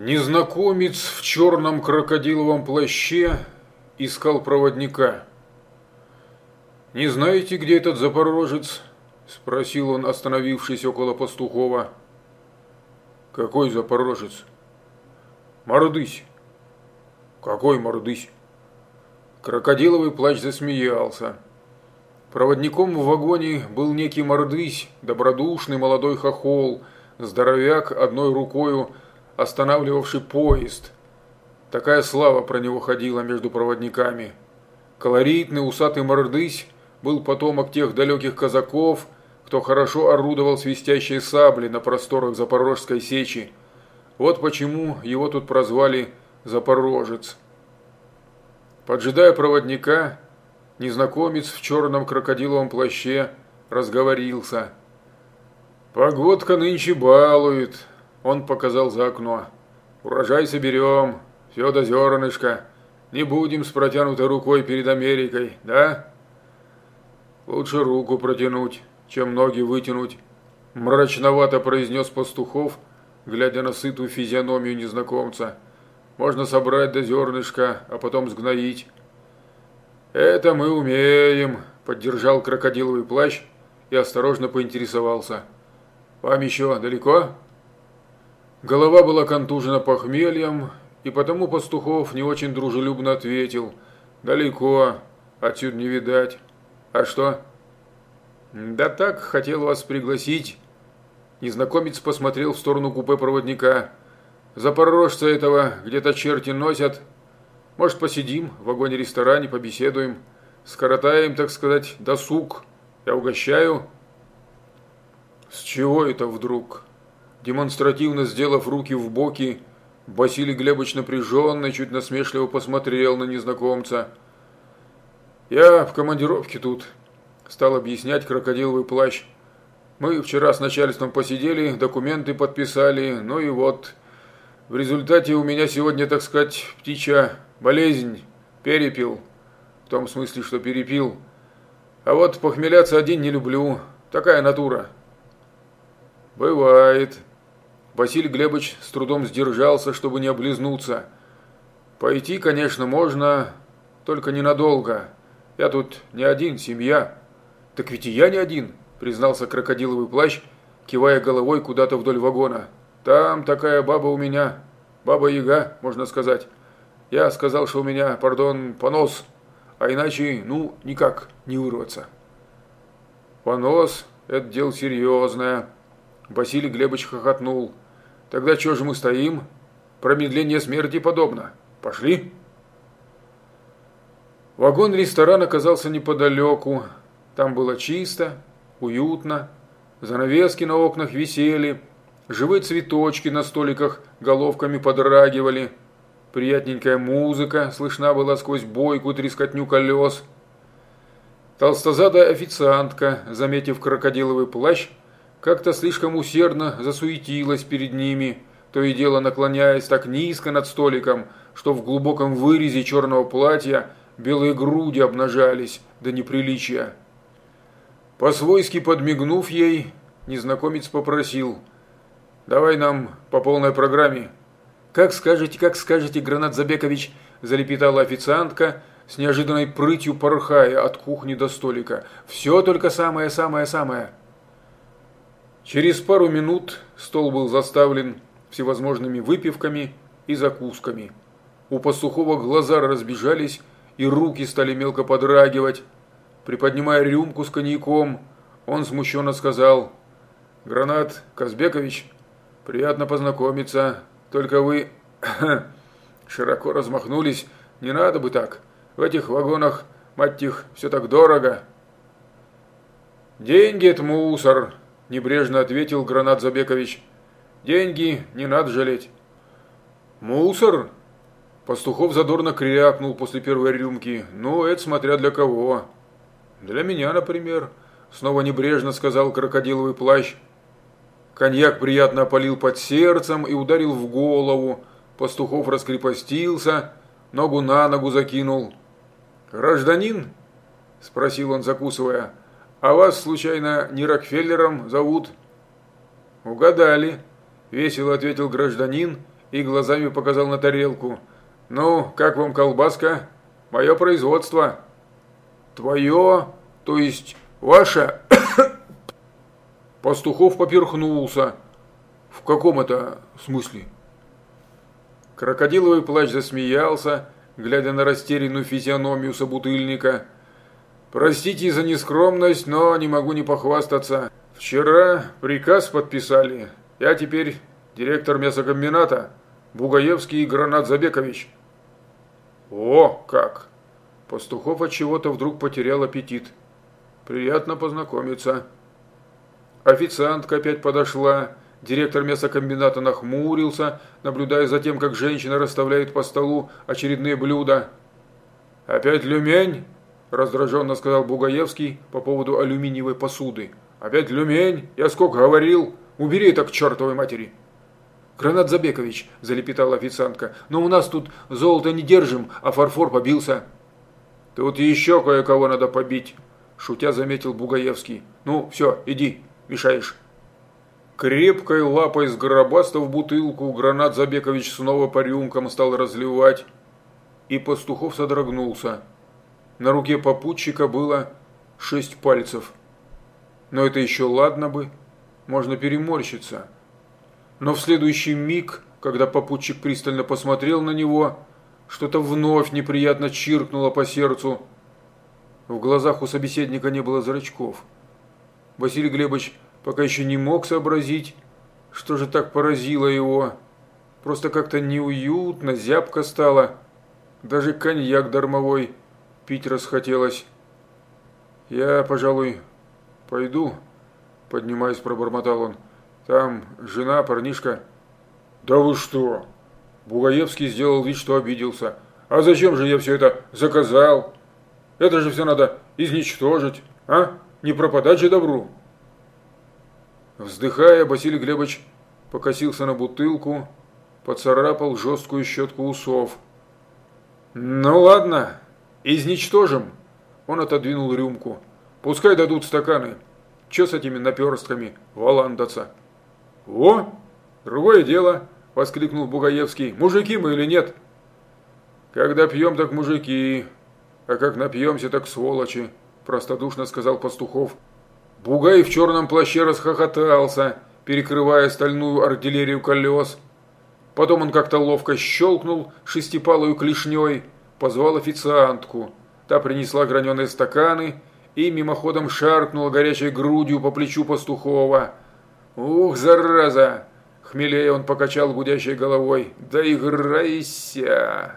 Незнакомец в черном крокодиловом плаще искал проводника. «Не знаете, где этот запорожец?» – спросил он, остановившись около пастухова. «Какой запорожец?» «Мордысь». «Какой мордысь?» Крокодиловый плащ засмеялся. Проводником в вагоне был некий мордысь, добродушный молодой хохол, здоровяк одной рукою – останавливавший поезд. Такая слава про него ходила между проводниками. Колоритный усатый мордысь был потомок тех далеких казаков, кто хорошо орудовал свистящей сабли на просторах Запорожской сечи. Вот почему его тут прозвали Запорожец. Поджидая проводника, незнакомец в черном крокодиловом плаще разговорился. «Погодка нынче балует, он показал за окно. «Урожай соберем, все до зернышка. Не будем с протянутой рукой перед Америкой, да?» «Лучше руку протянуть, чем ноги вытянуть», – мрачновато произнес Пастухов, глядя на сытую физиономию незнакомца. «Можно собрать до зернышка, а потом сгноить». «Это мы умеем», – поддержал крокодиловый плащ и осторожно поинтересовался. «Вам еще далеко?» Голова была контужена похмельем, и потому Пастухов не очень дружелюбно ответил. «Далеко, отсюда не видать. А что?» «Да так, хотел вас пригласить». Незнакомец посмотрел в сторону купе проводника. «Запорожца этого где-то черти носят. Может, посидим в вагоне-ресторане, побеседуем. Скоротаем, так сказать, досуг. Я угощаю». «С чего это вдруг?» Демонстративно сделав руки в боки, Василий Глебович напряженно, чуть насмешливо посмотрел на незнакомца. «Я в командировке тут», – стал объяснять крокодиловый плащ. «Мы вчера с начальством посидели, документы подписали, ну и вот. В результате у меня сегодня, так сказать, птичья болезнь, перепил. В том смысле, что перепил. А вот похмеляться один не люблю, такая натура». «Бывает», Василий Глебович с трудом сдержался, чтобы не облизнуться. «Пойти, конечно, можно, только ненадолго. Я тут не один, семья». «Так ведь и я не один», – признался крокодиловый плащ, кивая головой куда-то вдоль вагона. «Там такая баба у меня, баба-яга, можно сказать. Я сказал, что у меня, пардон, понос, а иначе, ну, никак не вырваться». «Понос – это дело серьезное», – Василий Глебович хохотнул. Тогда чего же мы стоим? Промедление смерти подобно. Пошли. Вагон-ресторан оказался неподалеку. Там было чисто, уютно. Занавески на окнах висели. Живые цветочки на столиках головками подрагивали. Приятненькая музыка слышна была сквозь бойку трескотню колес. Толстозадая официантка, заметив крокодиловый плащ, как-то слишком усердно засуетилась перед ними, то и дело наклоняясь так низко над столиком, что в глубоком вырезе черного платья белые груди обнажались до неприличия. По-свойски подмигнув ей, незнакомец попросил «Давай нам по полной программе». «Как скажете, как скажете, Гранат Забекович», – залепетала официантка, с неожиданной прытью порхая от кухни до столика. «Все только самое-самое-самое». Через пару минут стол был заставлен всевозможными выпивками и закусками. У пастухова глаза разбежались, и руки стали мелко подрагивать. Приподнимая рюмку с коньяком, он смущенно сказал, «Гранат Казбекович, приятно познакомиться, только вы широко размахнулись, не надо бы так, в этих вагонах, мать их, все так дорого». «Деньги – это мусор», небрежно ответил Гранат Забекович. Деньги не надо жалеть. Мусор? Пастухов задорно крякнул после первой рюмки. Ну, это смотря для кого. Для меня, например. Снова небрежно сказал крокодиловый плащ. Коньяк приятно опалил под сердцем и ударил в голову. Пастухов раскрепостился, ногу на ногу закинул. «Гражданин?» – спросил он, закусывая. А вас, случайно, не Рокфеллером зовут?» «Угадали», – весело ответил гражданин и глазами показал на тарелку. «Ну, как вам колбаска? Мое производство». «Твое? То есть ваше?» Пастухов поперхнулся. «В каком это смысле?» Крокодиловый плащ засмеялся, глядя на растерянную физиономию собутыльника. «Простите за нескромность, но не могу не похвастаться. Вчера приказ подписали. Я теперь директор мясокомбината, Бугаевский Гранат Забекович». «О, как!» Пастухов от чего-то вдруг потерял аппетит. «Приятно познакомиться». Официантка опять подошла. Директор мясокомбината нахмурился, наблюдая за тем, как женщина расставляет по столу очередные блюда. «Опять люмень?» – раздраженно сказал Бугаевский по поводу алюминиевой посуды. «Опять люмень? Я сколько говорил? Убери это к чертовой матери!» «Гранат Забекович», – залепетала официантка, – «но у нас тут золото не держим, а фарфор побился». «Тут еще кое-кого надо побить», – шутя заметил Бугаевский. «Ну, все, иди, мешаешь». Крепкой лапой сгробастав бутылку, гранат Забекович снова по рюмкам стал разливать, и Пастухов содрогнулся. На руке попутчика было шесть пальцев. Но это еще ладно бы, можно переморщиться. Но в следующий миг, когда попутчик пристально посмотрел на него, что-то вновь неприятно чиркнуло по сердцу. В глазах у собеседника не было зрачков. Василий Глебович пока еще не мог сообразить, что же так поразило его. Просто как-то неуютно, зябко стало. Даже коньяк дармовой пить расхотелось. «Я, пожалуй, пойду», – поднимаясь, пробормотал он. «Там жена, парнишка». «Да вы что?» Бугаевский сделал вид, что обиделся. «А зачем же я все это заказал? Это же все надо изничтожить, а? Не пропадать же добру». Вздыхая, Василий Глебович покосился на бутылку, поцарапал жесткую щетку усов. «Ну ладно, изничтожим!» Он отодвинул рюмку. «Пускай дадут стаканы. Че с этими наперстками валандаться?» «О, другое дело!» – воскликнул Бугаевский. «Мужики мы или нет?» «Когда пьем, так мужики, а как напьемся, так сволочи», – простодушно сказал Пастухов. Бугай в черном плаще расхохотался, перекрывая стальную артиллерию колес. Потом он как-то ловко щелкнул шестипалую клешней, позвал официантку. Та принесла граненые стаканы и мимоходом шаркнула горячей грудью по плечу пастухова. «Ух, зараза!» Хмелея он покачал гудящей головой. «Да играйся!»